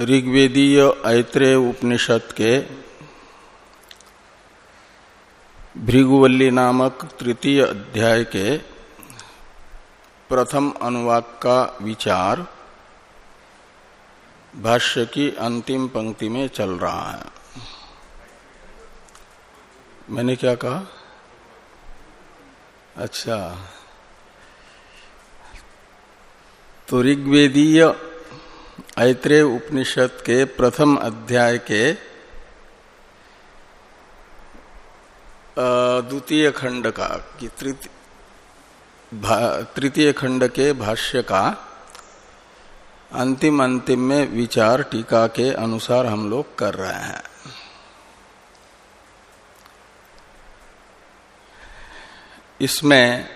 ऋग्वेदीय ऐत्रेय उपनिषद के भृगुवल्ली नामक तृतीय अध्याय के प्रथम अनुवाक का विचार भाष्य की अंतिम पंक्ति में चल रहा है। मैंने क्या कहा? अच्छा। तो ऋग्वेदीय ऐत्रेय उपनिषद के प्रथम अध्याय के द्वितीय खंड का, कि तृतीय खंड के भाष्य का अंतिम अंतिम में विचार टीका के अनुसार हम लोग कर रहे हैं। इसमें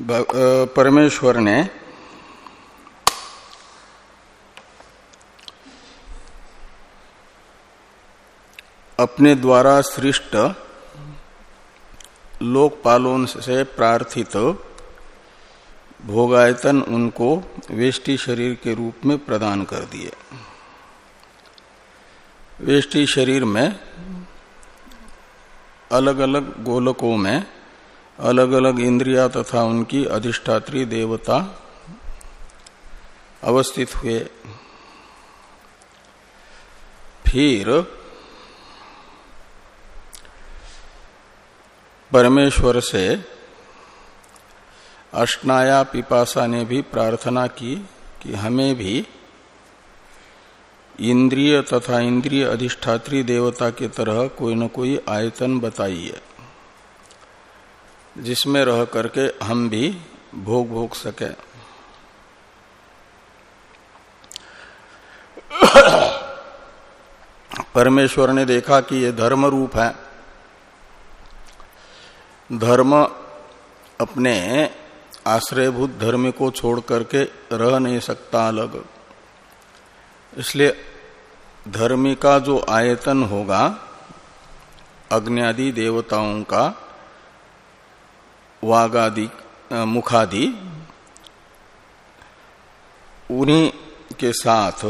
परमेश्वर ने अपने द्वारा सृष्ट लोकपालों से प्रार्थित भोगायतन उनको वेष्टि शरीर के रूप में प्रदान कर दिए। वेष्टि शरीर में अलग अलग गोलकों में अलग अलग इंद्रिया तथा उनकी अधिष्ठात्री देवता अवस्थित हुए। फिर परमेश्वर से अष्टाया पिपासा ने भी प्रार्थना की कि हमें भी इंद्रिय तथा इंद्रिय अधिष्ठात्री देवता की तरह कोई न कोई आयतन बताइए। जिसमें रह करके हम भी भोग भोग सके। परमेश्वर ने देखा कि ये धर्म रूप है। धर्म अपने आश्रयभूत धर्म को छोड़ करके रह नहीं सकता अलग। इसलिए धर्मी का जो आयतन होगा, अग्नि आदि देवताओं का वागादि मुखादि, उन्हीं के साथ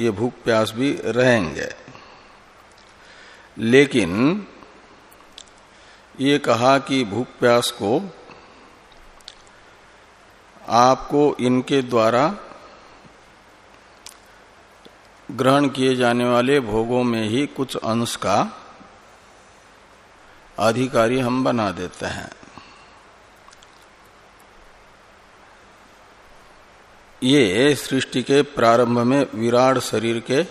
ये भूख प्यास भी रहेंगे। लेकिन ये कहा कि भूख प्यास को आपको इनके द्वारा ग्रहण किए जाने वाले भोगों में ही कुछ अंश का अधिकारी हम बना देते हैं। ये सृष्टि के प्रारंभ में विराट शरीर के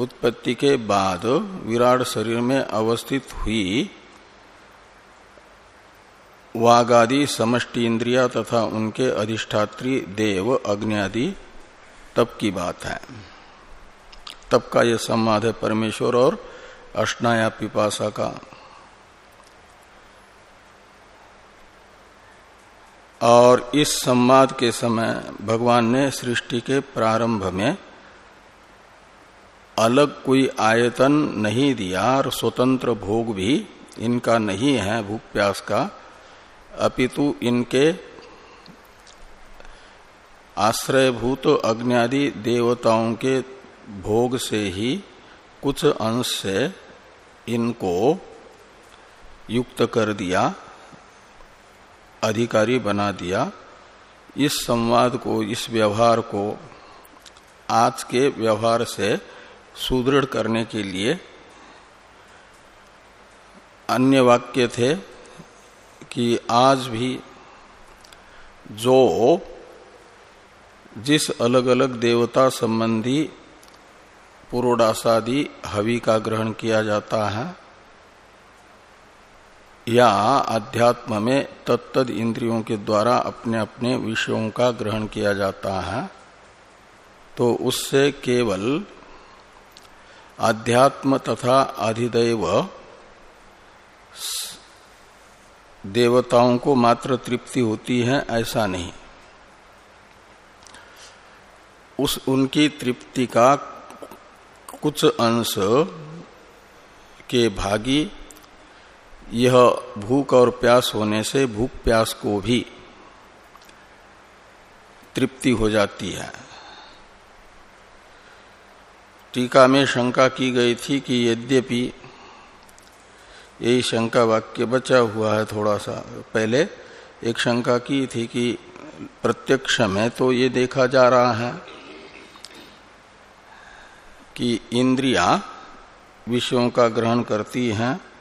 उत्पत्ति के बाद विराट शरीर में अवस्थित हुई वागादि समष्टि इंद्रिया तथा उनके अधिष्ठात्री देव अग्नि आदि तब की बात है। तब का यह संवाद है परमेश्वर और अष्टाया पिपासा का। और इस संवाद के समय भगवान ने सृष्टि के प्रारंभ में अलग कोई आयतन नहीं दिया और स्वतंत्र भोग भी इनका नहीं है भूख प्यास का। अपितु इनके आश्रयभूत अग्नि देवताओं के भोग से ही कुछ अंश से इनको युक्त कर दिया। अधिकारी बना दिया। इस संवाद को, इस व्यवहार को आज के व्यवहार से सुदृढ़ करने के लिए अन्य वाक्य थे कि आज भी जो जिस अलग अलग देवता संबंधी पुरोडासादि हवि का ग्रहण किया जाता है या अध्यात्म में तत्द इंद्रियों के द्वारा अपने अपने विषयों का ग्रहण किया जाता है तो उससे केवल अध्यात्म तथा अधिदैव देवताओं को मात्र तृप्ति होती है, ऐसा नहीं। उस, उनकी तृप्ति का कुछ अंश के भागी यह भूख और प्यास होने से भूख प्यास को भी तृप्ति हो जाती है। टीका में शंका की गई थी कि यद्यपि यही शंका वाक्य बचा हुआ है थोड़ा सा पहले, एक शंका की थी कि प्रत्यक्ष में तो ये देखा जा रहा है कि इंद्रिया विषयों का ग्रहण करती हैं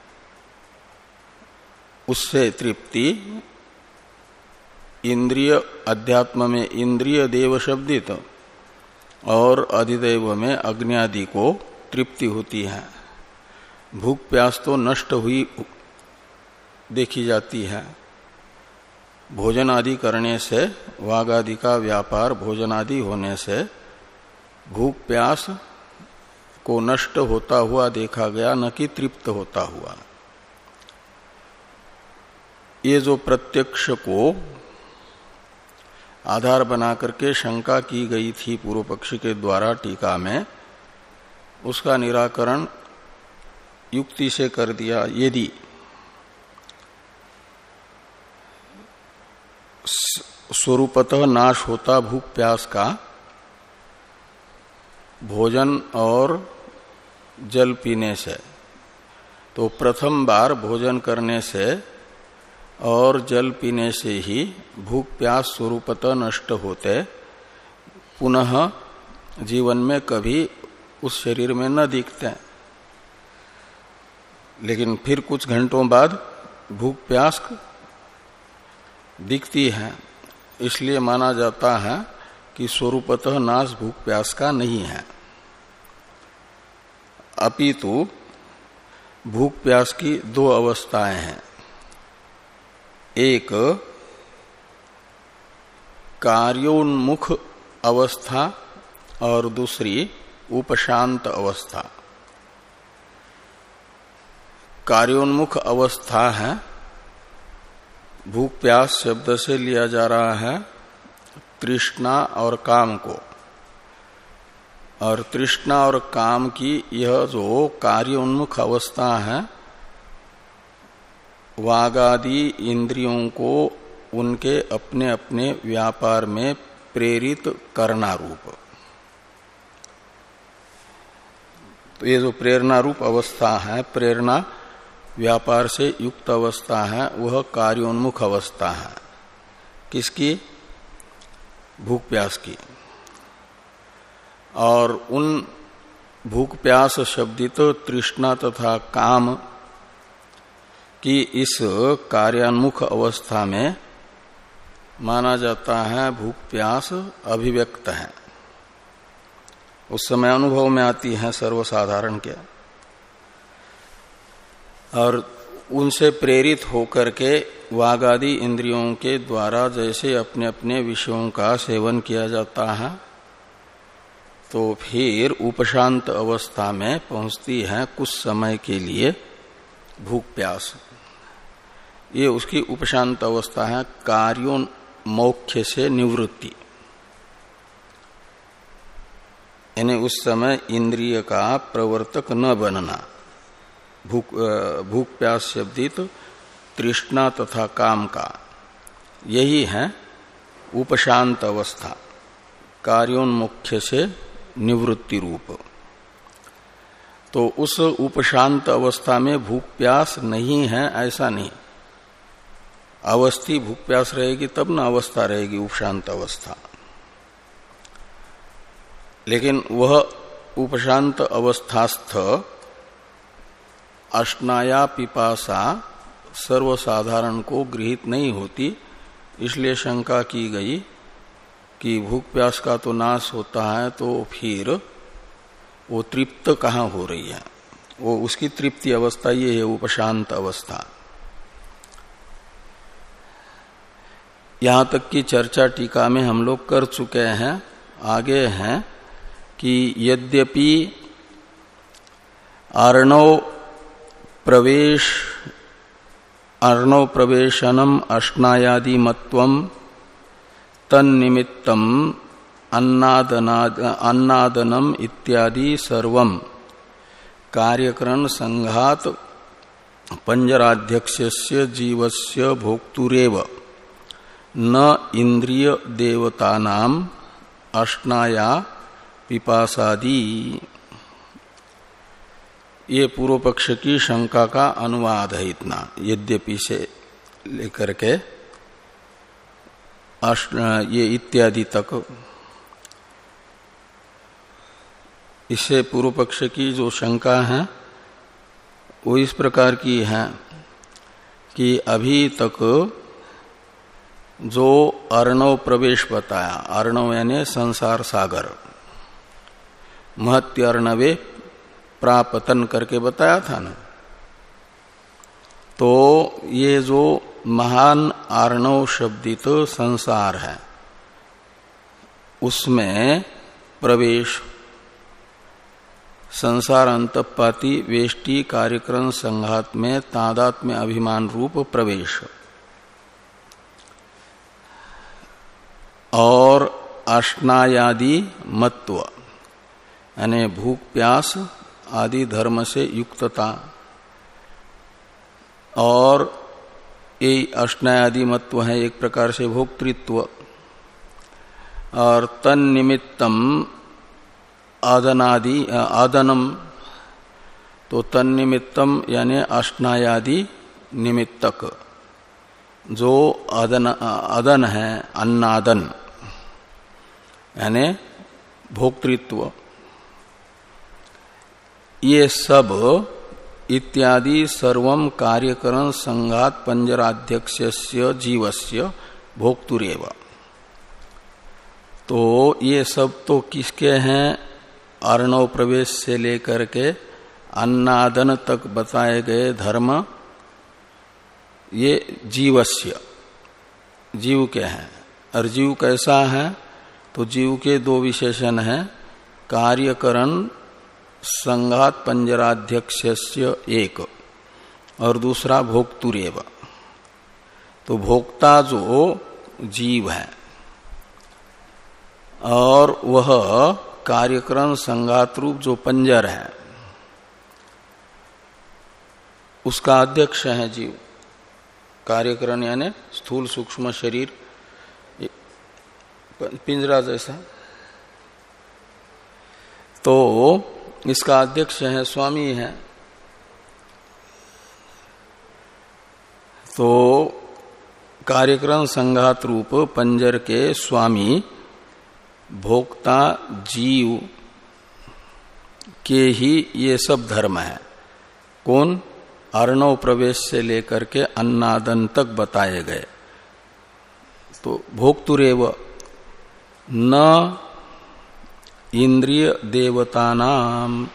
उससे तृप्ति इंद्रिय अध्यात्म में इंद्रिय देव शब्दित और अधिदेव में अग्नि को तृप्ति होती है। भूख प्यास तो नष्ट हुई देखी जाती है। भोजन आदि करने से वाघ आदि का व्यापार भोजन आदि होने से भूख प्यास को नष्ट होता हुआ देखा गया, न कि तृप्त होता हुआ। ये जो प्रत्यक्ष को आधार बना करके शंका की गई थी पूर्व पक्षी के द्वारा टीका में, उसका निराकरण युक्ति से कर दिया यदि स्वरूपतः नाश होता भूख प्यास का भोजन और जल पीने से तो प्रथम बार भोजन करने से और जल पीने से ही भूख प्यास स्वरूपतः नष्ट होते, पुनः जीवन में कभी उस शरीर में न दिखते। लेकिन फिर कुछ घंटों बाद भूख प्यास दिखती है, इसलिए माना जाता है कि स्वरूपतः नाश भूख प्यास का नहीं है। अपितु, भूख प्यास की दो अवस्थाएँ हैं। एक कार्योन्मुख अवस्था और दूसरी उपशांत अवस्था। कार्योन्मुख अवस्था है भूख प्यास शब्द से लिया जा रहा है, तृष्णा और काम को। और तृष्णा और काम की यह जो कार्योन्मुख अवस्था है वागादि इंद्रियों को उनके अपने अपने व्यापार में प्रेरित करना रूप तो ये जो प्रेरणा रूप अवस्था है, प्रेरणा व्यापार से युक्त अवस्था है, वह कार्योन्मुख अवस्था है। किसकी? भूख प्यास की। और उन भूख प्यास शब्दित तृष्णा तथा काम की इस कार्यान्मुख अवस्था में माना जाता है भूख प्यास अभिव्यक्त है। उस समय अनुभव में आती है सर्वसाधारण के। और उनसे प्रेरित होकर के वागादि इंद्रियों के द्वारा जैसे अपने अपने विषयों का सेवन किया जाता है तो फिर उपशांत अवस्था में पहुँचती है कुछ समय के लिए भूख प्यास। ये उसकी उपशांत अवस्था है कार्यो मोक्ष से निवृत्ति। यानी उस समय इंद्रिय का प्रवर्तक न बनना। भूख भूख प्यास शब्दित तृष्णा तथा काम का। यही है उपशांत अवस्था कार्योन्मुख्य से निवृत्ति रूप। तो उस उपशांत अवस्था में भूख प्यास नहीं है, ऐसा नहीं। अवस्थी भूख प्यास रहेगी, तब ना अवस्था रहेगी, उपशांत अवस्था। लेकिन वह उपशांत अवस्थास्थ अष्टाया पिपासा सर्वसाधारण को गृहित नहीं होती, इसलिए शंका की गई कि भूख प्यास का तो नाश होता है तो फिर वो तृप्त कहाँ हो रही है? वो उसकी तृप्ति अवस्था ये है, उपशांत अवस्था। यहाँ तक की चर्चा टीका में हम लोग कर चुके हैं, आगे हैं, कि यद्यपि अर्णव प्रवेश, अर्णव प्रवेशनम अष्टायादि मत्वम तन्निमित्तम अन्नादनम इत्यादि सर्व कार्यकरण संघात पंजराध्यक्ष जीवस्य भोक्तुरेव। न इंद्रिय देवता नाम अष्टाया पिपासादी। ये पूर्व पक्ष की शंका का अनुवाद है इतना। यद्यपि से लेकर के ये इत्यादि तक। इससे पूर्व पक्ष की जो शंका है, वो इस प्रकार की है कि अभी तक जो अर्णव प्रवेश बताया, अर्णव यानी संसार सागर। महत्य अर्णवे प्रापतन करके बताया था ना। तो ये जो महान अर्णव शब्दित संसार है, उसमें प्रवेश, संसार अंतपाती वेष्टि कार्यक्रम संघात में तादात में अभिमान रूप प्रवेश। और अष्टायादि मत्व, यानी भूख, प्यास आदि धर्म से युक्तता। और ये अष्टायादि मत्व है, एक प्रकार से भोक्तृत्व। और तन निमित्तम आदनादि, आदनम तो तन निमित्तम यानी अष्टायादि निमित्तक, जो अदन अदन है, अन्नादन। यानी भोक्तृत्व। ये सब इत्यादि सर्व कार्यकरण संघात पंजराध्यक्ष जीवस्य भोक्तुरेव। तो ये सब तो किसके हैं? अर्णव प्रवेश से लेकर के अन्नादन तक बताए गए धर्म, ये जीवस्य, जीव के हैं। और जीव कैसा है? तो जीव के दो विशेषण हैं, कार्यकरण संघात पंजराध्यक्ष एक, और दूसरा भोक्तुरेव। तो भोक्ता जो जीव है, और वह कार्यक्रम संघात रूप जो पंजर है, उसका अध्यक्ष है जीव। कार्यकरण यानी स्थूल सूक्ष्म शरीर पिंजरा जैसा तो इसका अध्यक्ष है, स्वामी है। तो कार्यक्रम संघात रूप पंजर के स्वामी भोक्ता जीव के ही ये सब धर्म है। कौन? अर्णव प्रवेश से लेकर के अन्नादन तक बताए गए। तो भोक्तुरेव न इंद्रिय देवता नाम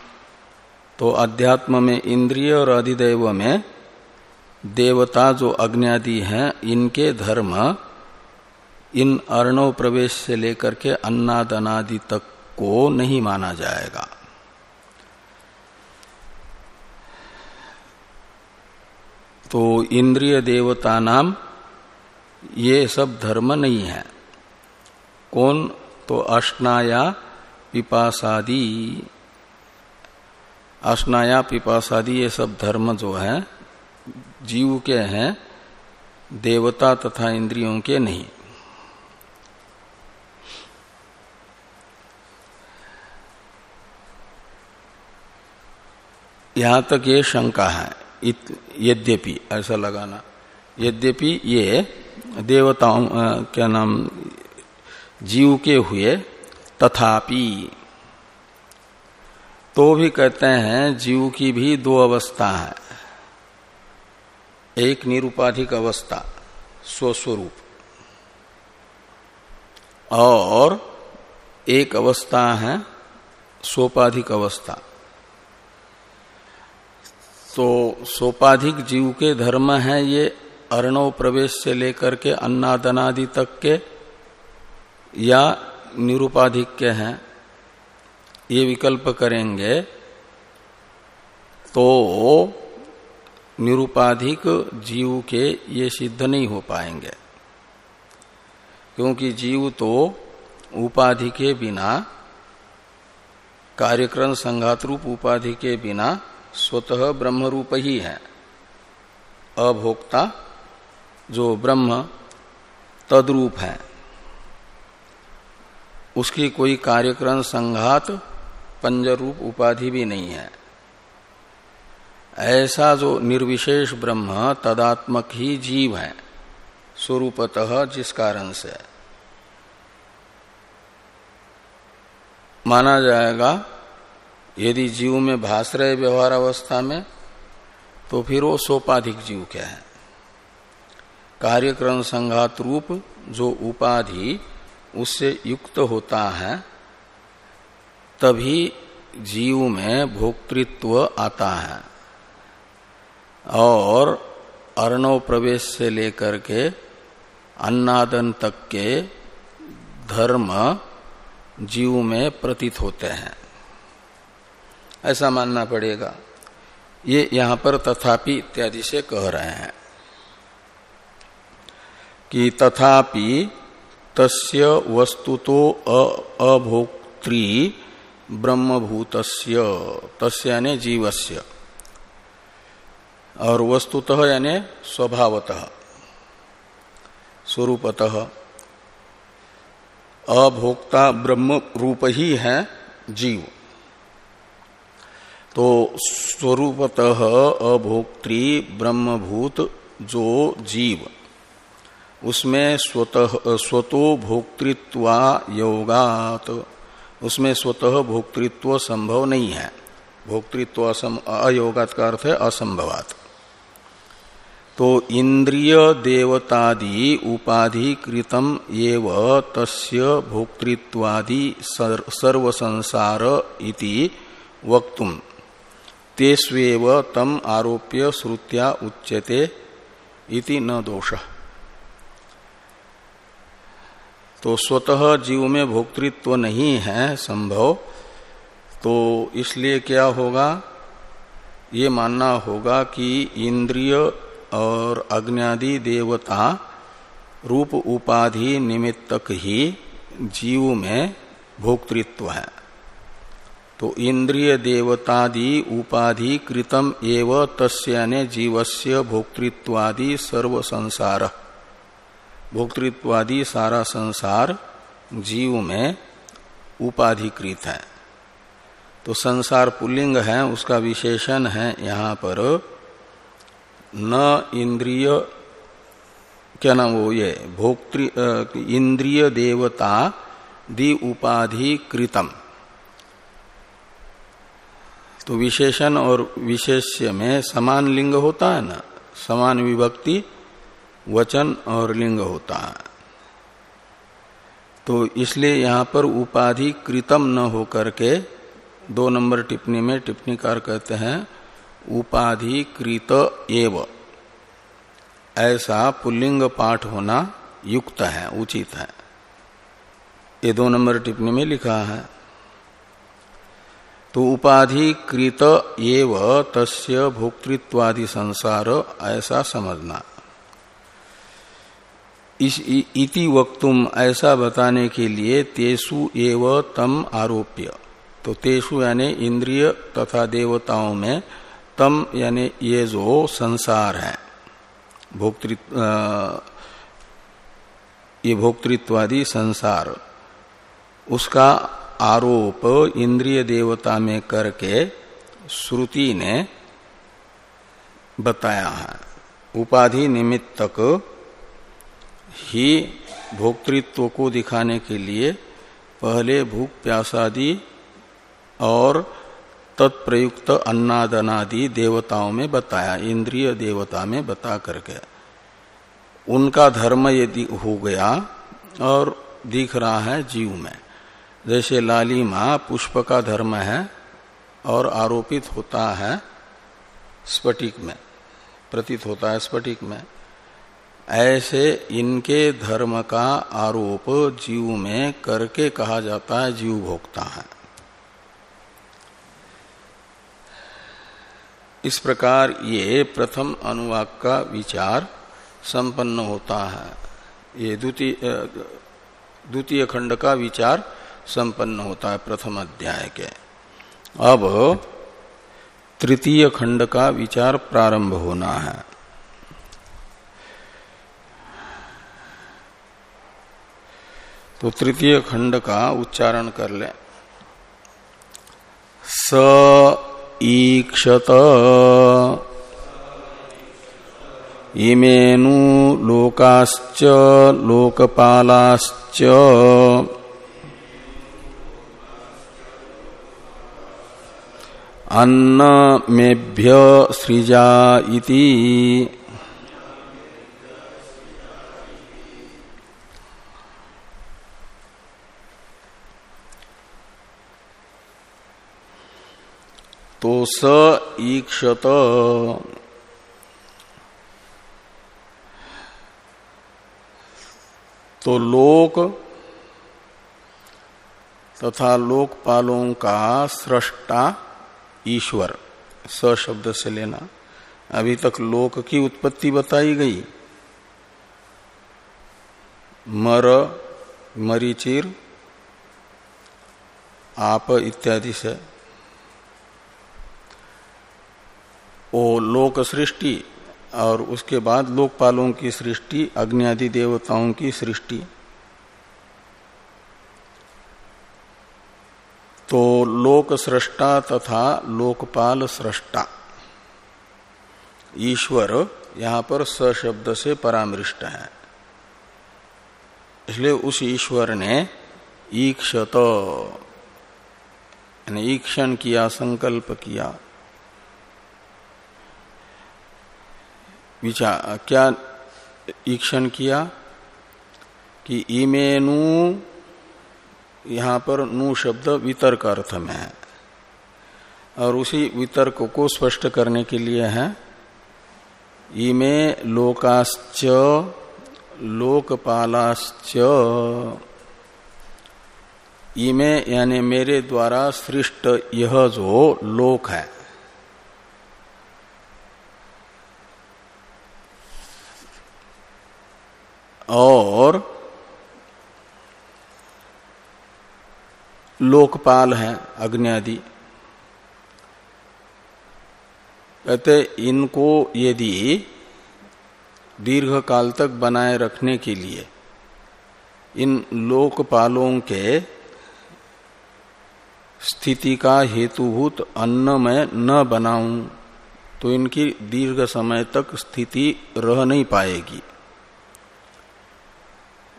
तो अध्यात्म में इंद्रिय और अधिदेव में देवता जो अग्नि हैं, इनके धर्म, इन अर्णव प्रवेश से लेकर के अन्नादनादि तक को नहीं माना जाएगा। तो इंद्रिय देवता नाम ये सब धर्म नहीं है। कौन? तो अष्टाया पिपासादि। अष्टाया पिपासादि ये सब धर्म जो है, जीव के हैं, देवता तथा इंद्रियों के नहीं। यहाँ तक ये शंका है यद्यपि, ऐसा लगाना। यद्यपि ये देवताओं क्या नाम जीव के हुए तथापि। तो भी कहते हैं जीव की भी दो अवस्था है। एक निरुपाधिक अवस्था, स्वस्वरूप। और एक अवस्था है, सोपाधिक अवस्था। तो सोपाधिक जीव के धर्म है ये, अर्णव प्रवेश से लेकर के अन्नादनादि तक के या निरुपाधिक के हैं, ये विकल्प करेंगे तो निरुपाधिक जीव के ये सिद्ध नहीं हो पाएँगे। क्योंकि जीव तो उपाधि के बिना, कार्यक्रम संघात रूप उपाधि के बिना स्वतः ब्रह्म रूप ही है। अभोक्ता जो ब्रह्म तद्रूप है। उसकी कोई कार्यक्रम संघात पंजरूप उपाधि भी नहीं है। ऐसा जो निर्विशेष ब्रह्म तदात्मक ही जीव है, स्वरूपतः जिस कारण से। माना जाएगा, यदि जीव में भास रहे व्यवहार अवस्था में तो फिर वो सोपाधिक जीव क्या है? कार्यक्रम संघात रूप जो उपाधि उससे युक्त होता है, तभी जीव में भोक्तृत्व आता है। और अर्णव प्रवेश से लेकर के अन्नादन तक के धर्म जीव में प्रतीत होते हैं। ऐसा मानना पड़ेगा। ये यहाँ पर तथापि इत्यादि से कह रहे हैं कि तथापि तस्य वस्तुतो अभोक्त्री ब्रह्मभूतस्य, तस्य यानी जीवस्य। और वस्तुतः यानी स्वभावतः, स्वरूपतः। अभोक्ता ब्रह्म रूप ही है जीव। तो स्वरूपतः अभोक्त्री ब्रह्मभूत जो जीव। उसमें स्वतः स्वतो भोक्तृत्वा योगात। उसमें स्वतः भोक्तृत्व संभव नहीं है। भोक्तृत्व अयोगात का अर्थ है असंभवात। तो इंद्रिय देवतादि उपाधि कृतम एव तस्य भोक्तृत्वादि सर्व संसार इति वक्तुम। तेस्वेव तम आरोप्य श्रुत्या उच्यते इति न दोष। तो स्वतः जीव में भोक्तृत्व नहीं है संभव। तो इसलिए क्या होगा? ये मानना होगा कि इंद्रिय और अग्नि देवता रूप उपाधि निमित्तक ही जीव में भोक्तृत्व है। तो इंद्रिय देवतादि उपाधि कृतम एव तस्याने जीवस्य भोक्तृत्वादि सर्व संसार भोक्तृत्वादि सारा संसार जीव में उपाधिकृत है। तो संसार पुल्लिंग है, उसका विशेषण है यहाँ पर न इंद्रिय, क्या नाम वो ये, भोक्तृ इंद्रिय देवता दि उपाधि कृतम तो विशेषण और विशेष्य में समान लिंग होता है ना, समान विभक्ति वचन और लिंग होता है। तो इसलिए यहाँ पर उपाधि कृतम न होकर के दो नंबर टिप्पणी में टिप्पणीकार कहते हैं, उपाधि कृत एव। ऐसा पुल्लिंग पाठ होना युक्त है, उचित है। ये दो नंबर टिप्पणी में लिखा है। तो उपाधि कृत एव तस्य भोक्तृत्वादि संसार ऐसा समझना। इति वक्तुम ऐसा बताने के लिए तेसु एव तम आरोप्य। तो तेसु यानी इंद्रिय तथा देवताओं में, तम यानी ये जो संसार है भोक्तृत्व ये भोक्तृत्वादि संसार, उसका आरोप इंद्रिय देवता में करके श्रुति ने बताया है। उपाधि निमित्तक ही भोक्तृत्व को दिखाने के लिए पहले भूख प्यासादि और तत्प्रयुक्त अन्नादनादि देवताओं में बताया, इंद्रिय देवता में बता करके। उनका धर्म यदि हो गया और दिख रहा है जीव में, जैसे लालिमा पुष्प का धर्म है और आरोपित होता है स्फटिक में, प्रतीत होता है स्फटिक में ऐसे इनके धर्म का आरोप जीव में करके कहा जाता है, जीव भोगता है। इस प्रकार ये प्रथम अनुवाक का विचार संपन्न होता है। ये द्वितीय द्वितीय खंड का विचार संपन्न होता है प्रथम अध्याय के। अब तृतीय खंड का विचार प्रारंभ होना है। तो तृतीय खंड का उच्चारण कर ले। स ईक्षत। इमेनु लोकाश्च, लोकपालाश्च। अन्न मेभ्य सृजा इति स ईक्षत। तो लोक तथा लोकपालों का सृष्टा ईश्वर। स शब्द से लेना। अभी तक लोक की उत्पत्ति बताई गई। मर मरीचिर आप इत्यादि से। वो लोक सृष्टि और उसके बाद लोकपालों की सृष्टि अग्नि आदि देवताओं की सृष्टि। तो लोक सृष्टा तथा लोकपाल सृष्टा। ईश्वर यहाँ पर स शब्द से परामृष्ट है। इसलिए उस ईश्वर ने ईक्षत ईक्षण किया, संकल्प किया। विचार, क्या ईक्षण किया कि इमेनु, यहाँ पर नु शब्द वितर्क अर्थ में है। और उसी वितर्क को स्पष्ट करने के लिए है, इमे लोकाश्च, लोकपालाश्च। इमे यानी मेरे द्वारा सृष्ट यह जो लोक है। और लोकपाल हैं अग्नि आदि कहते, इनको यदि दीर्घ काल तक बनाए रखने के लिए इन लोकपालों के स्थिति का हेतुभूत अन्न में न बनाऊँ तो इनकी दीर्घ समय तक स्थिति रह नहीं पाएगी।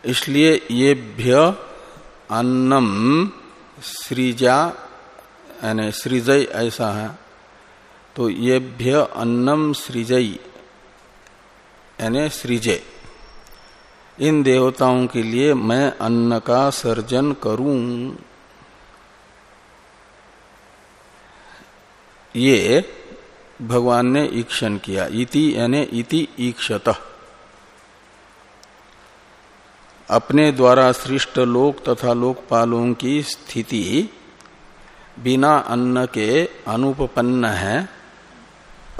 इसलिए ये भ्य अन्नम सृजा, यानी सृजय ऐसा है। तो ये भ्य अन्नम सृजई यानी सृजे। इन देवताओं के लिए मैं अन्न का सर्जन करूँ। ये भगवान ने ईक्षण किया। इति, यानी इति ईक्षत। अपने द्वारा सृष्ट लोक तथा लोकपालों की स्थिति बिना अन्न के अनुपपन्न है,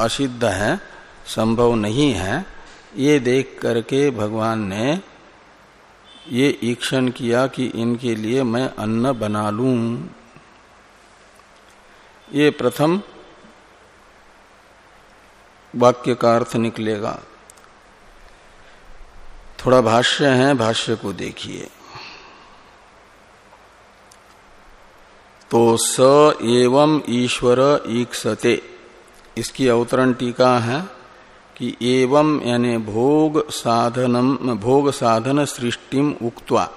असिद्ध है, संभव नहीं है। ये देख करके भगवान ने ये ईक्षण किया कि इनके लिए मैं अन्न बना लू। ये प्रथम वाक्य का अर्थ निकलेगा। थोड़ा भाष्य है, भाष्य को देखिए। तो स एवं ईश्वर ईक्षते। इसकी अवतरण टीका है कि एवं यानी भोग साधनम, भोग साधन सृष्टिम उक्त्वा,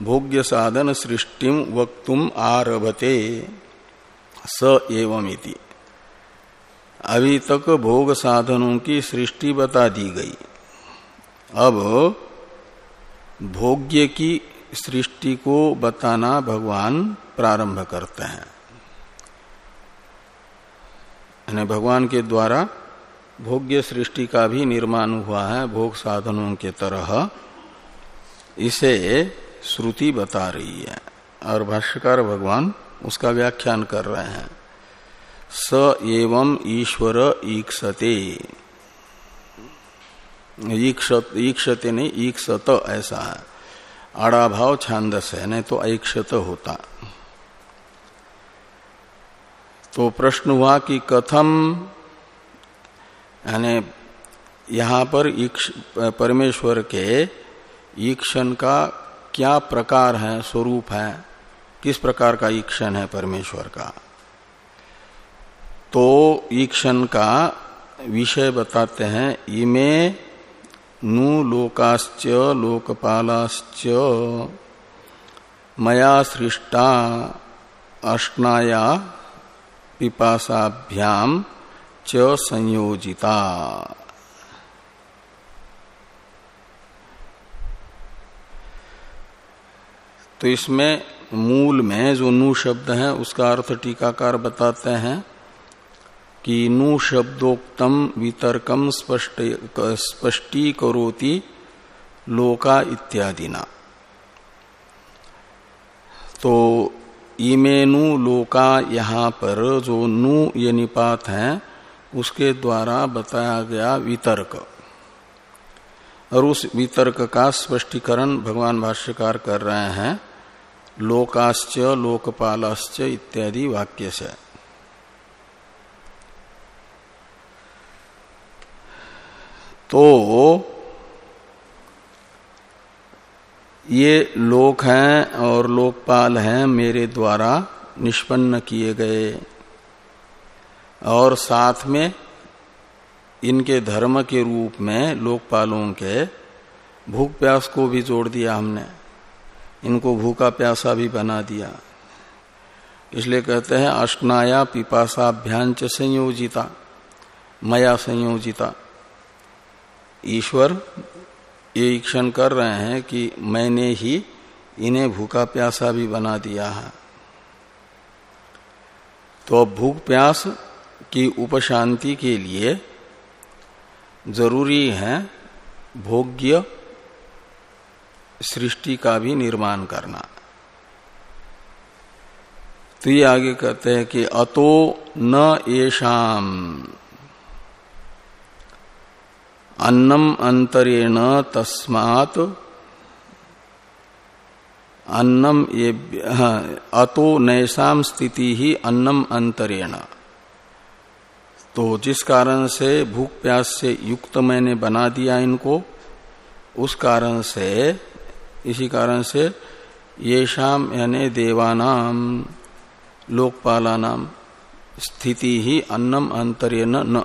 भोग्य साधन सृष्टिम वक्तुम आरभते। स एवं इति। अभी तक भोग साधनों की सृष्टि बता दी गई। अब भोग्य की सृष्टि को बताना भगवान प्रारंभ करते हैं। यानी भगवान के द्वारा भोग्य सृष्टि का भी निर्माण हुआ है, भोग साधनों के तरह। इसे श्रुति बता रही है और भाष्यकार भगवान उसका व्याख्यान कर रहे हैं। स एवं ईश्वर ईक्षते। ईक्षते नहीं, ईक्षत ऐसा है। आड़ा भाव छांदस है, नहीं तो ऐक्षत होता। तो प्रश्न हुआ कि कथम, यानी यहाँ पर परमेश्वर के ईक्षण का क्या प्रकार है, स्वरूप है? किस प्रकार का ईक्षण है परमेश्वर का? तो ईक्षण का विषय बताते हैं, इमे नु लोकाश्च लोकपालाश्च। मया सृष्टा अश्नाया पिपासाभ्याम च संयोजिता। तो इसमें मूल में जो नु शब्द है, उसका अर्थ टीकाकार बताते हैं। कि नु शब्दोक्तम वितर्कम स्पष्ट स्पष्टी करोति लोका इत्यादि ना तो इमेनु लोका यहाँ पर जो नु ये निपात है, उसके द्वारा बताया गया वितर्क। और उस वितर्क का स्पष्टीकरण भगवान भाष्यकार कर रहे हैं, लोकाश्च, लोकपालश्च इत्यादि वाक्य से। तो ये लोक हैं और लोकपाल हैं मेरे द्वारा निष्पन्न किए गए। और साथ में इनके धर्म के रूप में लोकपालों के भूख प्यास को भी जोड़ दिया हमने। इनको भूखा प्यासा भी बना दिया। इसलिए कहते हैं अष्टनाया पिपासाभ्यांच संयोजिता, मया संयोजिता। ईश्वर ये क्षण कर रहे हैं कि मैंने ही इन्हें भूखा प्यासा भी बना दिया है। तो अब भूख प्यास की उपशांति के लिए ज़रूरी है भोग्य सृष्टि का भी निर्माण करना। तो ये आगे कहते हैं कि अतो न येषाम। अन्नम अंतरेण तस्मात अन्नम ये अतो नैसाम स्थिति ही अन्नम अंतरेण तो जिस कारण से भूख प्यास से युक्त मैंने बना दिया इनको, उस कारण से, इसी कारण से ये शाम यानी देवानाम, लोकपालानाम स्थिति ही अन्नम अंतर्य न।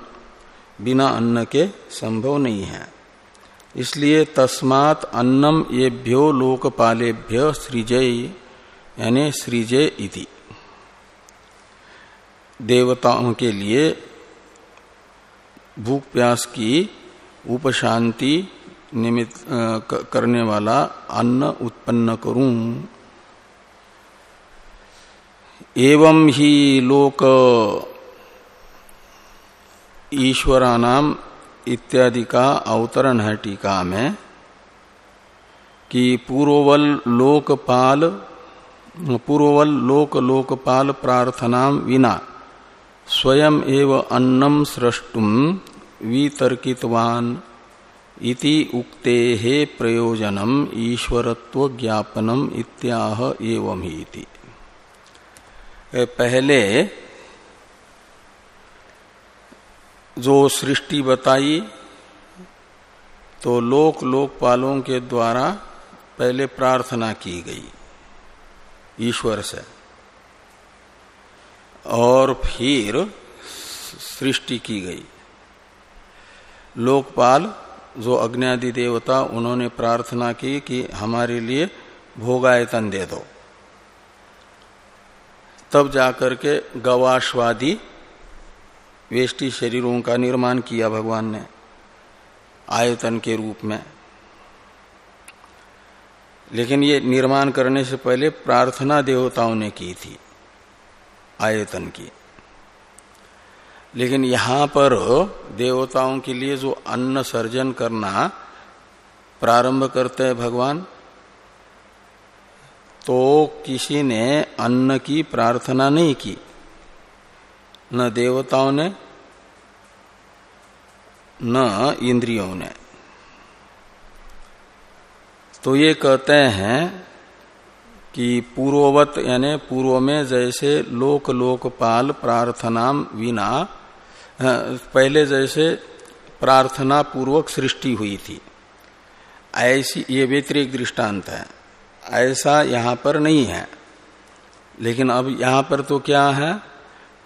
बिना अन्न के संभव नहीं है। इसलिए तस्मात अन्नम येभ्यो लोकपालेभ्य सृजय, यानी सृजय इति। देवताओं के लिए भूख प्यास की उपशांति निमित्त करने वाला अन्न उत्पन्न करूँ। एवं ही लोक ईश्वरानाम इत्यादि का अवतरण है टीका में कि पूर्ववल लोकपाल, पूर्ववल लोक लोकपाल प्रार्थना विना स्वयं एव अन्नम सृष्टुम वितर्कितवान इति उक्ते हे प्रयोजनम ईश्वरत्व ज्ञापनम इत्याह एवं ही पहले जो सृष्टि बताई तो लोक लोकपालों के द्वारा पहले प्रार्थना की गई, ईश्वर से। और फिर सृष्टि की गई। लोकपाल, जो अग्नि देवता, उन्होंने प्रार्थना की कि हमारे लिए भोगायतन दे दो। तब जाकर के गवाशवादी वेष्टि शरीरों का निर्माण किया भगवान ने, आयतन के रूप में। लेकिन ये निर्माण करने से पहले प्रार्थना देवताओं ने की थी, आयतन की। लेकिन यहाँ पर देवताओं के लिए जो अन्न सर्जन करना प्रारंभ करते हैं भगवान तो किसी ने अन्न की प्रार्थना नहीं की। न देवताओं ने, न इंद्रियों ने। तो ये कहते हैं कि पूर्ववत यानी पूर्व में जैसे लोक लोकपाल प्रार्थना विना पहले जैसे प्रार्थना पूर्वक सृष्टि हुई थी। ऐसी ये व्यतिरिक दृष्टांत है। ऐसा यहाँ पर नहीं है। लेकिन अब यहाँ पर तो क्या है?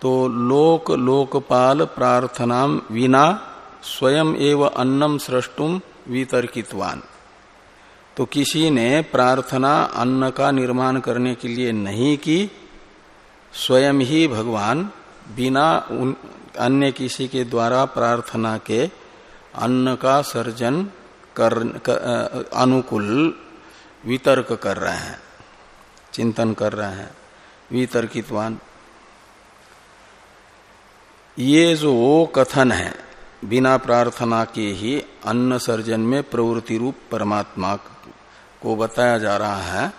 तो लोक लोकपाल प्रार्थना विना स्वयं एवं अन्नम सृष्टुम वितर्कितवान। तो किसी ने प्रार्थना अन्न का निर्माण करने के लिए नहीं की स्वयं ही भगवान बिना उन अन्य किसी के द्वारा प्रार्थना के अन्न का सर्जन कर, कर अनुकूल वितर्क कर रहे हैं चिंतन कर रहे हैं वितर्कितवान। ये जो कथन है, बिना प्रार्थना के ही अन्न सर्जन में प्रवृत्ति रूप परमात्मा को बताया जा रहा है,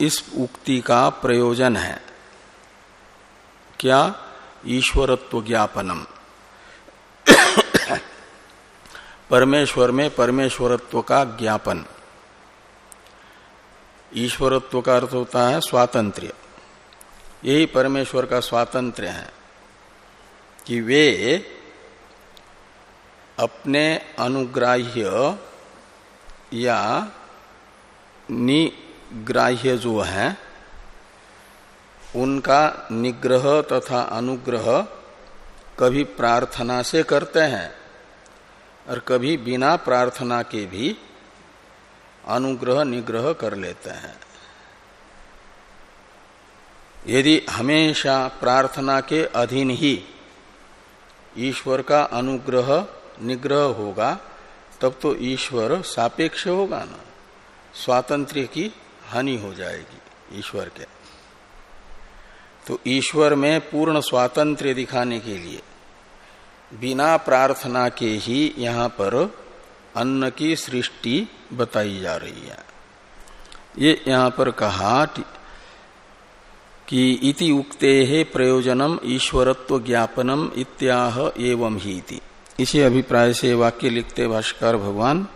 इस उक्ति का प्रयोजन है। क्या? ईश्वरत्व ज्ञापनम। परमेश्वर में परमेश्वरत्व का ज्ञापन। ईश्वरत्व का अर्थ होता है स्वातंत्र्य। यही परमेश्वर का स्वातंत्र्य है कि वे अपने अनुग्राह्य या निग्राह्य जो है, उनका निग्रह तथा अनुग्रह कभी प्रार्थना से करते हैं और कभी बिना प्रार्थना के भी अनुग्रह निग्रह कर लेते हैं। यदि हमेशा प्रार्थना के अधीन ही ईश्वर का अनुग्रह, निग्रह होगा, तब तो ईश्वर सापेक्ष होगा ना। स्वातंत्र की हानि हो जाएगी ईश्वर के। तो ईश्वर में पूर्ण स्वातंत्र दिखाने के लिए बिना प्रार्थना के ही यहाँ पर अन्न की सृष्टि बताई जा रही है। ये यहाँ पर कहा कि इति उक्ते है प्रयोजनम ईश्वरत्व ज्ञापनम इत्याह एवं ही इति। इसी अभिप्राय से वाक्य लिखते भाष्कर भगवान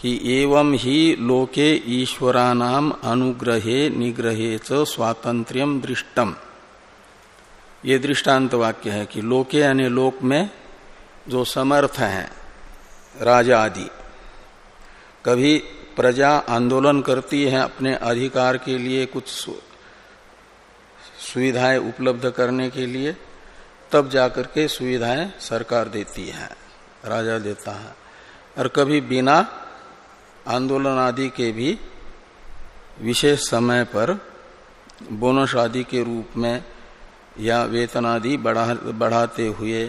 कि एवं ही लोके ईश्वरानाम अनुग्रहे, निग्रहे च स्वातंत्र्यम दृष्टम। ये दृष्टांत वाक्य है कि लोके यानी लोक में जो समर्थ हैं, राजा आदि, कभी प्रजा आंदोलन करती है अपने अधिकार के लिए कुछ सुविधाएँ उपलब्ध करने के लिए तब जाकर के सुविधाएँ सरकार देती है, राजा देता है। और कभी बिना आंदोलन आदि के भी विशेष समय पर बोनस आदि के रूप में या वेतन आदि बढ़ा, बढ़ाते हुए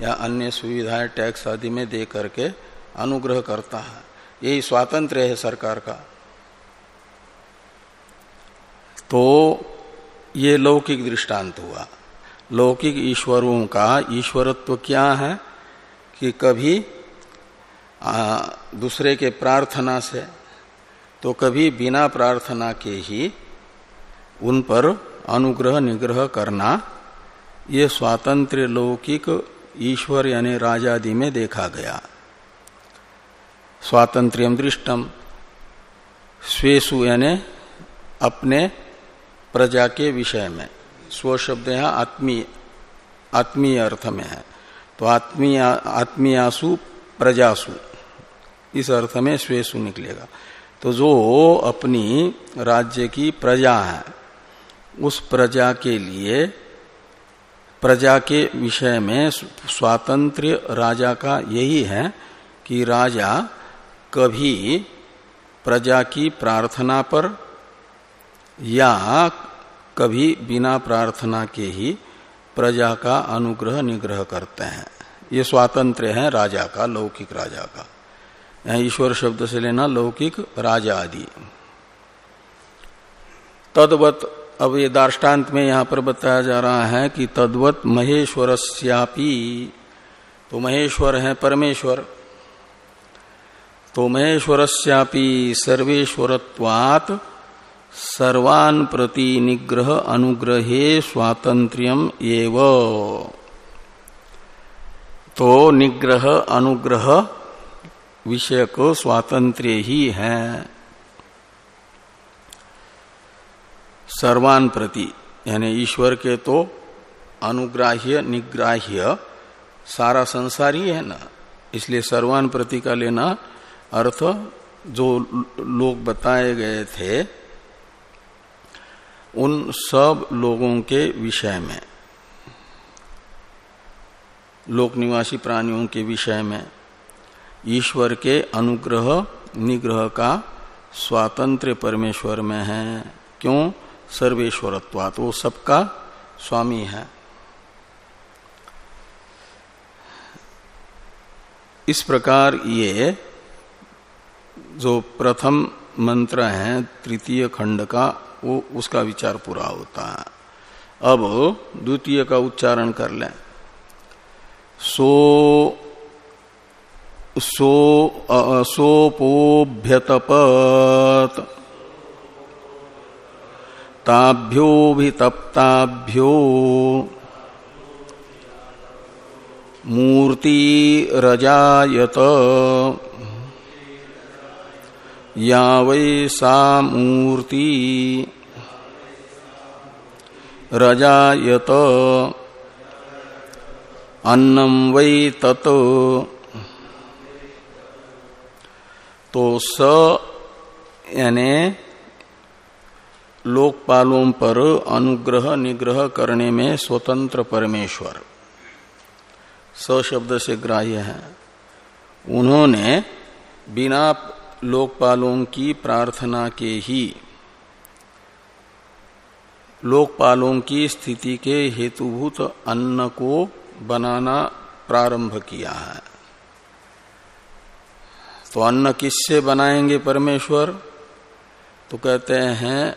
या अन्य सुविधाएँ टैक्स आदि में दे करके अनुग्रह करता है। यही स्वातंत्र है सरकार का। तो ये लौकिक दृष्टांत हुआ। लौकिक ईश्वरों का ईश्वरत्व क्या है कि कभी आ, दूसरे के प्रार्थना से तो कभी बिना प्रार्थना के ही उन पर अनुग्रह निग्रह करना ये स्वातंत्र लौकिक ईश्वर यानी राजादि में देखा गया। स्वातंत्र्यम दृष्टम स्वेशु यानी अपने प्रजा के विषय में। स्व शब्द यहाँ आत्मीय आत्मीय अर्थ में है। तो आत्मीय, आत्मीयासु, प्रजासु। इस अर्थ में स्वेशु निकलेगा। तो जो अपनी राज्य की प्रजा है, उस प्रजा के लिए, प्रजा के विषय में स्वातंत्र्य राजा का यही है कि राजा कभी प्रजा की प्रार्थना पर या कभी बिना प्रार्थना के ही प्रजा का अनुग्रह निग्रह करते हैं। ये स्वातंत्र है राजा का, लौकिक राजा का। ईश्वर शब्द से लेना लौकिक राजा आदि। तदवत, अब ये दार्टान्त में यहाँ पर बताया जा रहा है कि तद्वत महेश्वरस्यापी तो महेश्वर है परमेश्वर। तो महेश्वरस्यापी सर्वेश्वरत्वात् सर्वान प्रति निग्रह अनुग्रहे स्वातंत्र्यम एव। तो निग्रह अनुग्रह विषय को स्वातंत्र्य ही है। सर्वान प्रति, यानी ईश्वर के तो अनुग्राह्य, निग्राह्य, सारा संसार ही है ना? इसलिए सर्वान प्रति का लेना अर्थ, जो लोग बताए गए थे उन सब लोगों के विषय में लोक निवासी प्राणियों के विषय में, ईश्वर के अनुग्रह निग्रह का स्वातंत्र परमेश्वर में है। क्यों? सर्वेश्वरत्वात, वो सबका स्वामी है। इस प्रकार ये जो प्रथम मंत्र है, तृतीय खंड का वो उसका विचार पूरा होता है। अब द्वितीय का उच्चारण कर लें। सो सो सोपोभ्यतपत। ताभ्यो भी तप्ताभ्यो मूर्ति रजायत या वै सा मूर्ति रजायत। अन्नम वै तत्। तो स यानी लोकपालों पर अनुग्रह निग्रह करने में स्वतंत्र परमेश्वर। स शब्द से ग्राह्य है। उन्होंने बिना लोकपालों की प्रार्थना के ही, लोकपालों की स्थिति के हेतुभूत अन्न को बनाना प्रारंभ किया है। तो अन्न किससे बनाएँगे परमेश्वर? तो कहते हैं,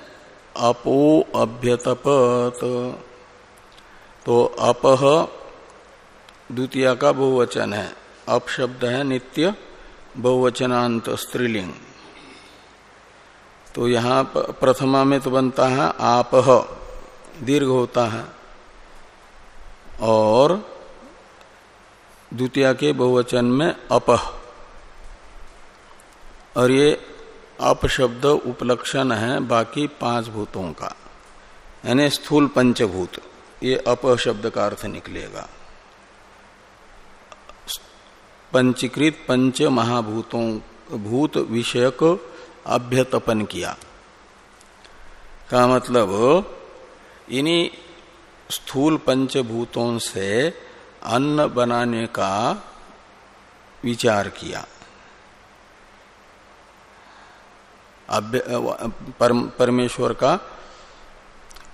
अपो अभ्यतपत। तो अपह द्वितीय का बहुवचन है। अप शब्द है नित्य बहुवचनांत स्त्रीलिंग। तो यहाँ प्रथमा में तो बनता है आपह, दीर्घ होता है। और द्वितीय के बहुवचन में अपह। और ये अप शब्द उपलक्षण है बाकी पाँच भूतों का। यानी स्थूल पंचभूत, ये अप शब्द का अर्थ निकलेगा। पंचीकृत पंच महाभूतों भूत विषयक अभ्यतपन किया। का मतलब इन्हीं स्थूल पंचभूतों से अन्न बनाने का विचार किया। परमेश्वर का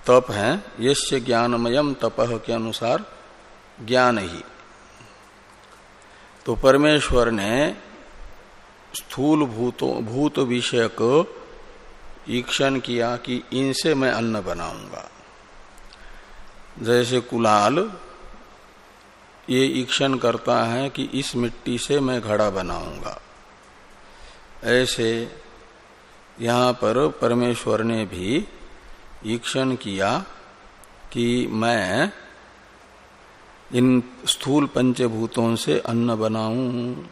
तप है यश ज्ञानमयम तपह के अनुसार ज्ञान ही। तो परमेश्वर ने स्थूल भूतों, भूत विषयक ईक्षण किया कि इनसे मैं अन्न बनाऊँगा। जैसे कुलाल ये ईक्षण करता है कि इस मिट्टी से मैं घड़ा बनाऊँगा। ऐसे यहाँ पर परमेश्वर ने भी ईक्षण किया कि मैं इन स्थूल पंचभूतों से अन्न बनाऊँ।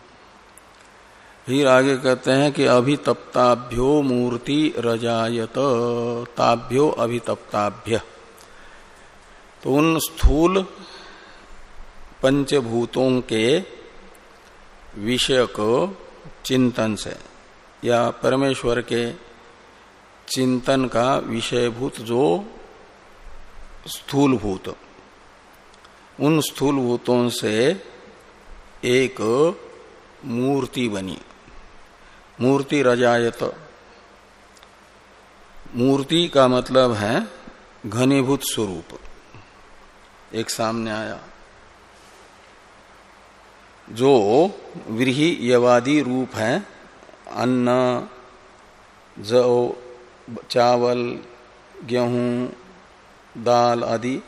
फिर आगे कहते हैं कि अभितप्ताभ्यो मूर्ति रजायत, ताभ्यो अभितप्ताभ्य। तो उन स्थूल पंचभूतों के विषय को चिंतन से, या परमेश्वर के चिंतन का विषयभूत जो स्थूल भूत उन स्थूल भूतों से एक मूर्ति बनी। मूर्ति रजायत। मूर्ति का मतलब है घनीभूत स्वरूप। एक सामने आया। जो व्रीही यवादी रूप है, अन्न, जौ, चावल, गेहूँ, दाल आदि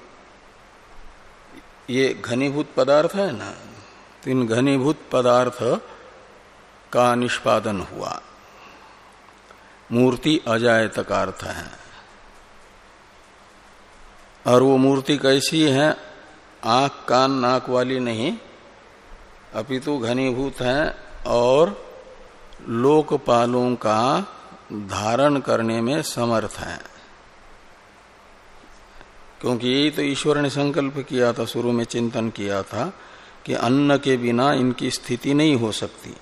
ये घनीभूत पदार्थ है ना? तो इन घनीभूत पदार्थ का निष्पादन हुआ। मूर्ति अजायत का अर्थ है और वो मूर्ति कैसी है? आँख, कान, नाक वाली नहीं। अपितु घनीभूत है और लोकपालों का धारण करने में समर्थ है। क्योंकि यही तो ईश्वर ने संकल्प किया था, शुरू में चिंतन किया था कि अन्न के बिना इनकी स्थिति नहीं हो सकती।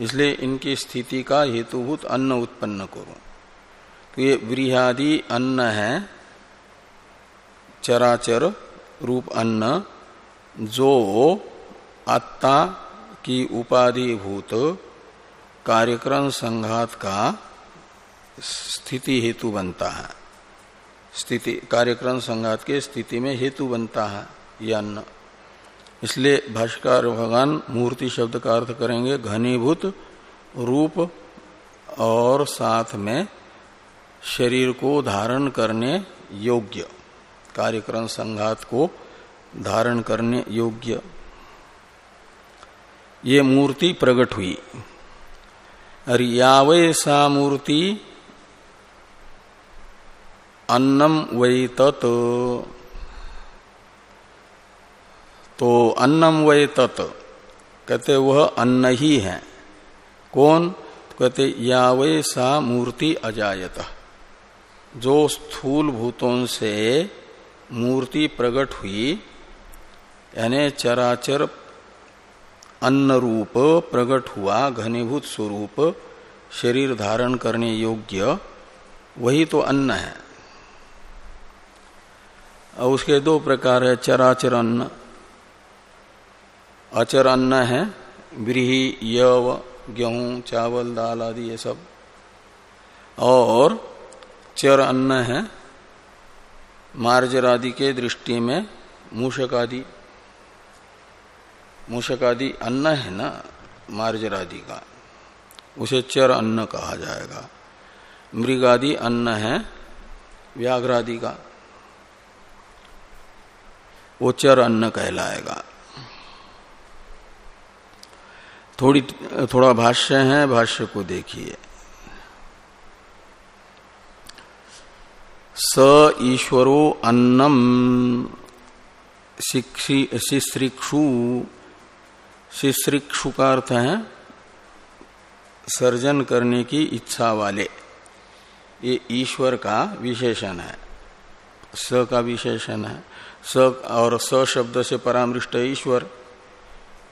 इसलिए इनकी स्थिति का हेतुभूत अन्न उत्पन्न करूँ। तो ये व्रीहादि अन्न है, चराचर रूप अन्न, जो आत्ता की उपाधिभूत कार्यक्रम संघात का स्थिति हेतु बनता है। स्थिति, कार्यक्रम संघात के स्थिति में हेतु बनता है यह अन्न इसलिए भाष्कर भगवान मूर्ति शब्द का अर्थ करेंगे घनीभूत रूप और साथ में शरीर को धारण करने योग्य। कार्यक्रम संघात को धारण करने योग्य। ये मूर्ति प्रकट हुई। और यावे सा मूर्ति अन्नम वै तत्। तो अन्नम वै तत्, कहते वह अन्न ही है। कौन? तो कहते यावे सा मूर्ति अजायत। जो स्थूल भूतों से मूर्ति प्रकट हुई, यानी चराचर अन्न रूप प्रकट हुआ, घनीभूत स्वरूप, शरीर धारण करने योग्य, वही तो अन्न है। और उसके दो प्रकार है चराचर अन्न अचर अन्न है व्रीही यव, गेहूँ, चावल, दाल आदि ये सब। और चर अन्न है, मार्जर आदि के दृष्टि में मूषक आदि। मूषक आदि अन्न है ना, मार्जर आदि का। उसे चर अन्न कहा जाएगा। मृग आदि अन्न है, व्याघ्र आदि का। वो चर अन्न कहलाएगा। थोड़ी, थोड़ा भाष्य है, भाष्य को देखिए। स ईश्वरो अन्नम शिश्रिक्षु शिश्रिक्षु का अर्थ है सर्जन करने की इच्छा वाले। ये ईश्वर का विशेषण है। स का विशेषण है। स और स शब्द से परामृष्ट ईश्वर।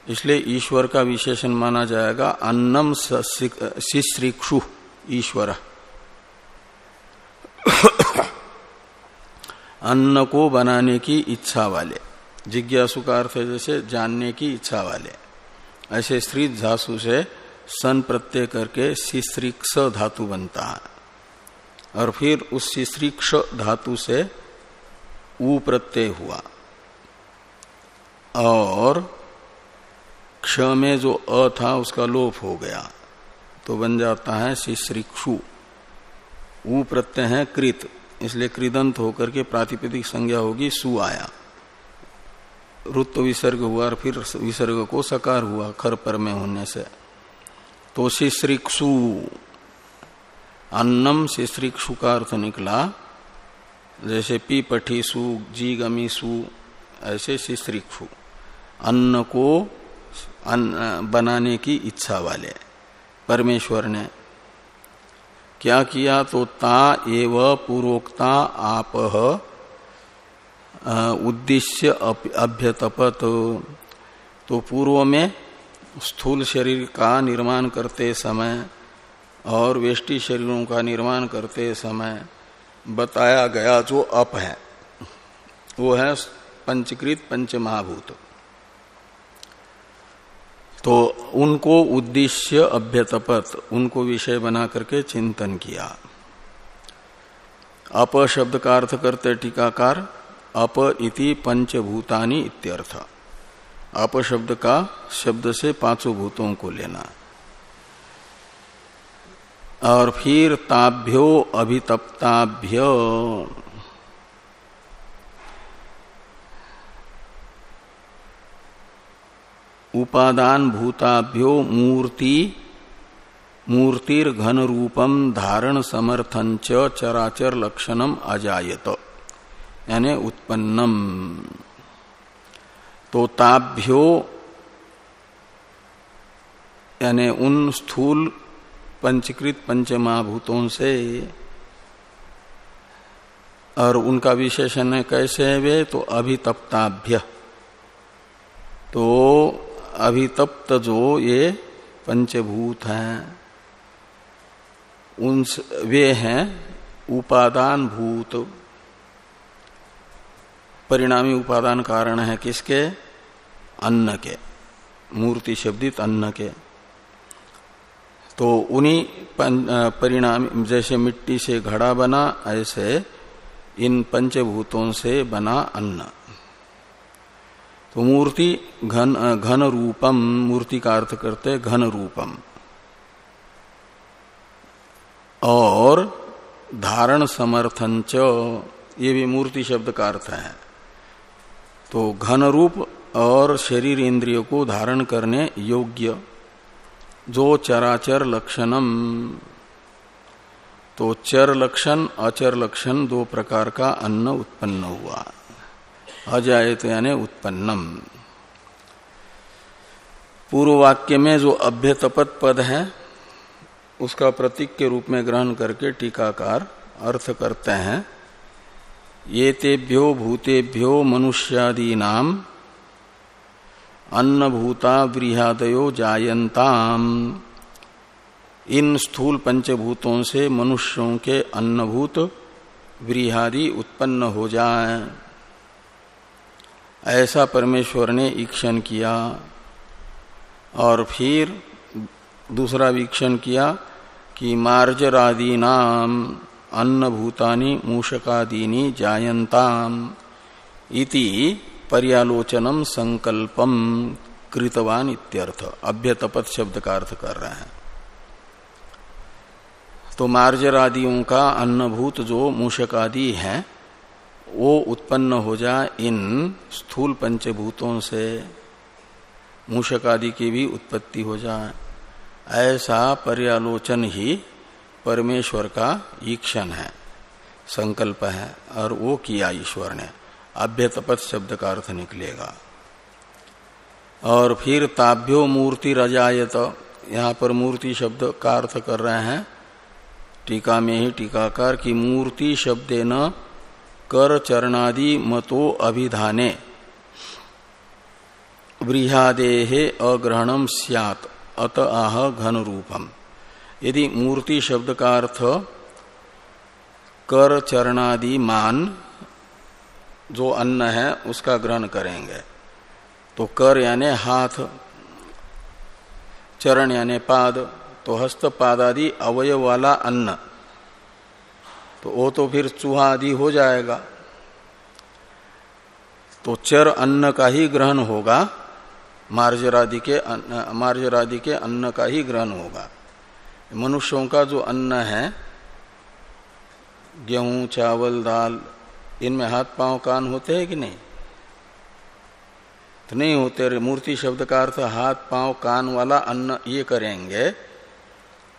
इसलिए ईश्वर का विशेषण माना जाएगा, अन्नम शिश्रिक्षु ईश्वर। अन्न को बनाने की इच्छा वाले, जिज्ञासु का अर्थ है जैसे जानने की इच्छा वाले। ऐसे स्त्री धातु से सन प्रत्यय करके शिश्रिक्ष धातु बनता है। और फिर उस शिश्रिक्ष धातु से ऊ प्रत्यय हुआ। और क्ष में जो अ था, उसका लोप हो गया। तो बन जाता है शिश्रिक्षु। ऊ प्रत्यय है कृत, इसलिए कृदंत होकर के प्रातिपदिक संज्ञा होगी, सु आया। रुत्व विसर्ग हुआ और फिर विसर्ग को सकार हुआ, खर पर में होने से। तो शिश्रिक्षु। अन्नम शिश्रिक्षु का अर्थ निकला जैसे पी पठी सु, जी गमी सु, ऐसे शिश्रिक्षु अन्न को अन्न, बनाने की इच्छा वाले परमेश्वर ने क्या किया? तो ता एव पूर्वोक्ता आप उद्देश्य अभ्यतपत। तो पूर्व में स्थूल शरीर का निर्माण करते समय और वेष्टि शरीरों का निर्माण करते समय बताया गया जो अप है, वो है पंचकृत पंच महाभूत तो उनको उद्देश्य अभ्यतपत, उनको विषय बना करके चिंतन किया। अप शब्द का अर्थ करते टीकाकार, अप इति पंचभूतानी इत्यर्थ। अप शब्द का शब्द से पाँचों भूतों को लेना। और फिर ताभ्यो अभितप्ताभ्य। उपादान भूताभ्यो मूर्ति मूर्तिर घन रूपम धारण समर्थन च चराचर लक्षणम अजायत, यानी उत्पन्नम। तो ताभ्यो, यानी उन स्थूल पंचकृत पंचमाभूतों से। और उनका विशेषण है, कैसे है वे? तो अभितप्ताभ्य। तो अभितप्त जो ये पंचभूत हैं, उन वे हैं उपादान भूत। परिणामी उपादान कारण है किसके? अन्न के मूर्ति शब्दित अन्न के तो उन्हीं परिणाम, जैसे मिट्टी से घड़ा बना, ऐसे इन पंचभूतों से बना अन्न। तो मूर्ति घन घन रूपम मूर्ति का अर्थ करते घन रूपम और धारण समर्थन च, ये भी मूर्ति शब्द का अर्थ है। तो घन रूप और शरीर इंद्रियों को धारण करने योग्य जो चराचर लक्षणम। तो चर लक्षण, अचर लक्षण दो प्रकार का अन्न उत्पन्न हुआ। अजायत यानी उत्पन्नम। पूर्व वाक्य में जो अभ्यतपत पद है, उसका प्रतीक के रूप में ग्रहण करके टीकाकार अर्थ करते हैं। ये तेभ्यो भूतेभ्यो मनुष्यादीनाम। अन्नभूता बृहदयो जायंताम इन स्थूल पंचभूतों से मनुष्यों के अन्नभूत बृहादि उत्पन्न हो जाए। ऐसा परमेश्वर ने ईक्षण किया और फिर दूसरा वीक्षण किया कि मार्जरादि नाम अन्न भूतानि मूषकादीनी जायंताम इति पर्यालोचनम संकल्पम, कृतवान इत्यर्थ। अभ्यतपत शब्द का अर्थ कर रहे हैं। तो मार्जरादियों का अन्नभूत जो मूषकादि है, वो उत्पन्न हो जाए इन स्थूल पंचभूतों से। मूषकादि की भी उत्पत्ति हो जाए ऐसा पर्यालोचन ही परमेश्वर का ईक्षण है, संकल्प है, और वो किया ईश्वर ने। अभ्यतपत शब्द का अर्थ निकलेगा। और फिर ताभ्यो मूर्ति रजायत, यहाँ पर मूर्ति शब्द का अर्थ कर रहे हैं। टीका में ही टीकाकार की मूर्ति शब्द न कर चरणादि मतो अभिधाने। बृहादे अग्रहणम सियात, अत आह घन रूपम यदि मूर्ति शब्द का अर्थ कर चरणादि मान जो अन्न है, उसका ग्रहण करेंगे। तो कर यानी हाथ, चरण यानि पाद तो हस्त पाद आदि अवयव वाला अन्न। तो वो तो फिर चूहा आदि हो जाएगा। तो चर अन्न का ही ग्रहण होगा मार्जरादि के मार्जरादि के अन्न का ही ग्रहण होगा। मनुष्यों का जो अन्न है, गेहूँ, चावल, दाल इनमें हाथ पाँव कान होते हैं कि नहीं? तो नहीं होते मूर्ति शब्द का अर्थ हाथ, पाँव, कान वाला अन्न ये करेंगे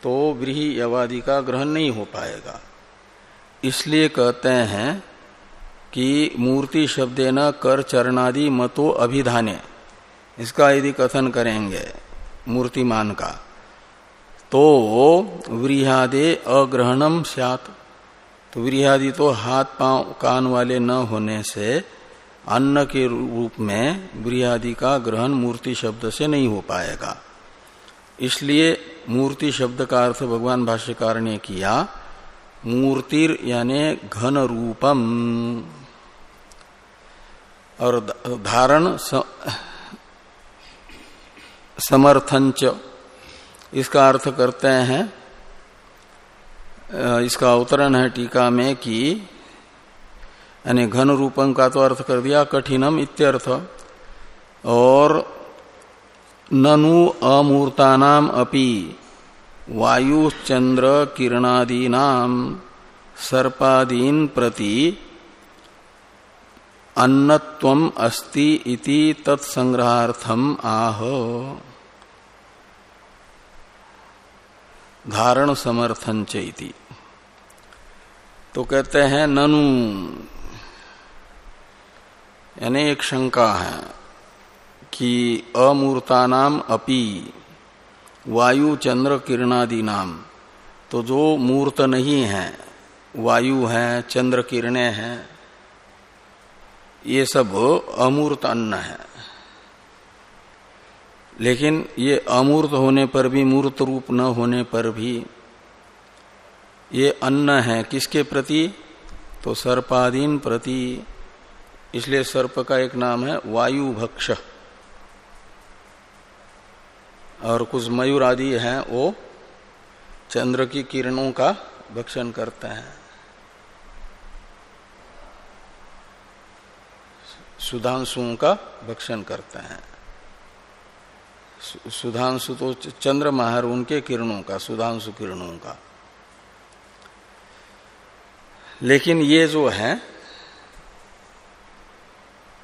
तो गृह यवादि का ग्रहण नहीं हो पाएगा। इसलिए कहते हैं कि मूर्ति शब्द न कर चरणादि मतो अभिधाने इसका यदि कथन करेंगे मूर्तिमान का तो व्रीहादे अग्रहणम सात तो व्रीहादि तो हाथ पाँव कान वाले न होने से अन्न के रूप में व्रीहादि का ग्रहण मूर्ति शब्द से नहीं हो पाएगा। इसलिए मूर्ति शब्द का अर्थ भगवान भाष्यकार ने किया, मूर्तिर यानी घन रूपम। और धारण समर्थंच इसका अर्थ करते हैं इसका अवतरण है टीका में कि यानी घन रूपम का तो अर्थ कर दिया, कठिनम इत्यर्थ। और ननु अमूर्तानाम अपि वायु चंद्र किरणादीनाम, सर्पादीन प्रति अन्नत्वम अस्ति इति तत्संग्रहार्थम आह। धारण समर्थन चैती। तो कहते हैं, ननु। यानी एक शंका है कि अमूर्ता नाम अपि, वायु, चंद्र, किरणादि नाम। तो जो मूर्त नहीं है, वायु है, चंद्र, किरणें हैं, ये सब अमूर्त अन्न है। लेकिन ये अमूर्त होने पर भी, मूर्त रूप न होने पर भी ये अन्न है किसके प्रति? तो सर्पादीन प्रति। इसलिए सर्प का एक नाम है वायु भक्ष और कुछ मयूर आदि हैं, वो चंद्र की किरणों का भक्षण करते हैं। सुधांशुओं का भक्षण करते हैं। सुधांशु तो चंद्र माहर उनके किरणों का, सुधांशु किरणों का। लेकिन ये जो है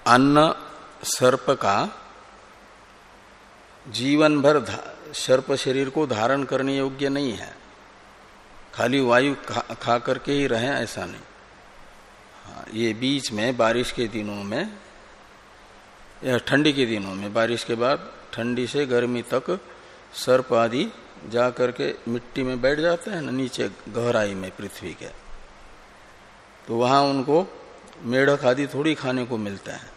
अन्न सर्प का जीवन भर सर्प शरीर को धारण करने योग्य नहीं है। खाली वायु खा, खा करके ही रहे ऐसा नहीं। हाँ, ये बीच में बारिश के दिनों में या ठंडी के दिनों में बारिश के बाद ठंडी से गर्मी तक सर्प आदि जा करके मिट्टी में बैठ जाते हैं ना नीचे गहराई में पृथ्वी के। तो वहाँ उनको मेढक आदि थोड़ी खाने को मिलता है।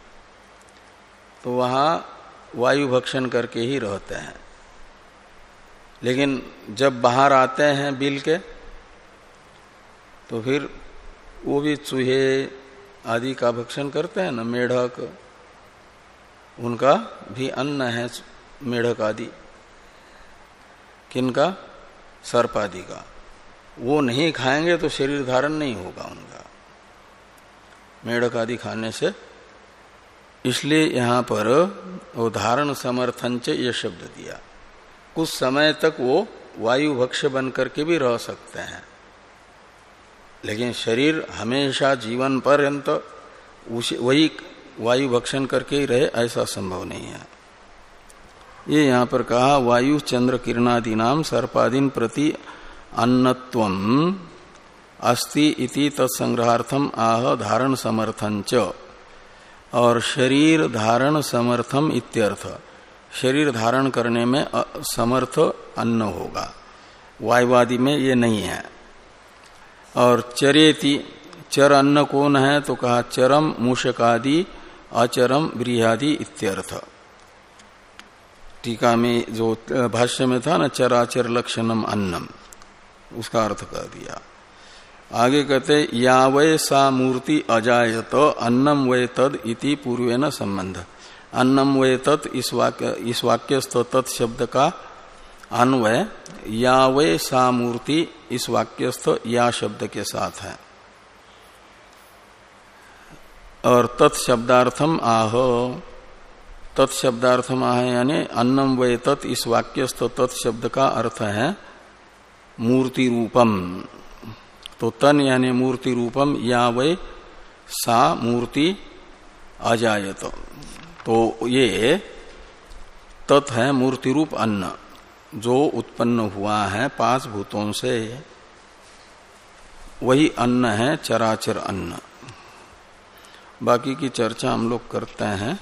तो वहाँ वायु भक्षण करके ही रहते हैं। लेकिन जब बाहर आते हैं बिल के तो फिर वो भी चूहे आदि का भक्षण करते हैं ना, मेढक। उनका भी अन्न है मेढक आदि। किनका? सर्प आदि का। वो नहीं खाएँगे तो शरीर धारण नहीं होगा उनका। मेढक आदि खाने से। इसलिए यहाँ पर धारण समर्थन च ये शब्द दिया। कुछ समय तक वो वायु भक्ष्य बन करके भी रह सकते हैं। लेकिन शरीर हमेशा जीवन पर्यंत वही वायु भक्षण करके ही रहे, ऐसा संभव नहीं है। ये यहाँ पर कहा, वायु चंद्र किरणादि नाम सर्पादीन प्रति अन्नत्व अस्ति इति तत्संग्रहार्थम आह धारण समर्थन च। और शरीर धारण समर्थम इत्यर्थ। शरीर धारण करने में समर्थ अन्न होगा। वायुवादि में ये नहीं है। और चरेति, चर अन्न कौन है? तो कहा, चरम मूषकादि, अचरम ब्रियादि इत्यर्थ। टीका में जो भाष्य में था ना, चराचर लक्षणम अन्नम, उसका अर्थ कर दिया। आगे कहते या वै सा मूर्ति अजायत, अन्नम वे तद इति पूर्वे न संबंध। अन्नम वे तत् इस वाक्य, इस वाक्यस्थ तत् शब्द का अन्वय, या वे सा मूर्ति इस वाक्यस्थ या शब्द के साथ है। और तत्शब्दार्थम आह तत्शब्दार्थम आह यानी अन्नम वे तत् इस वाक्यस्थ तत्शब्द का अर्थ है, मूर्ति रूपम। तो तन यानी मूर्ति रूपम या वे सा मूर्ति अजायत। तो ये तत् है मूर्ति रूप अन्न, जो उत्पन्न हुआ है पाँच भूतों से। वही अन्न है चराचर अन्न। बाकी की चर्चा हम लोग करते हैं।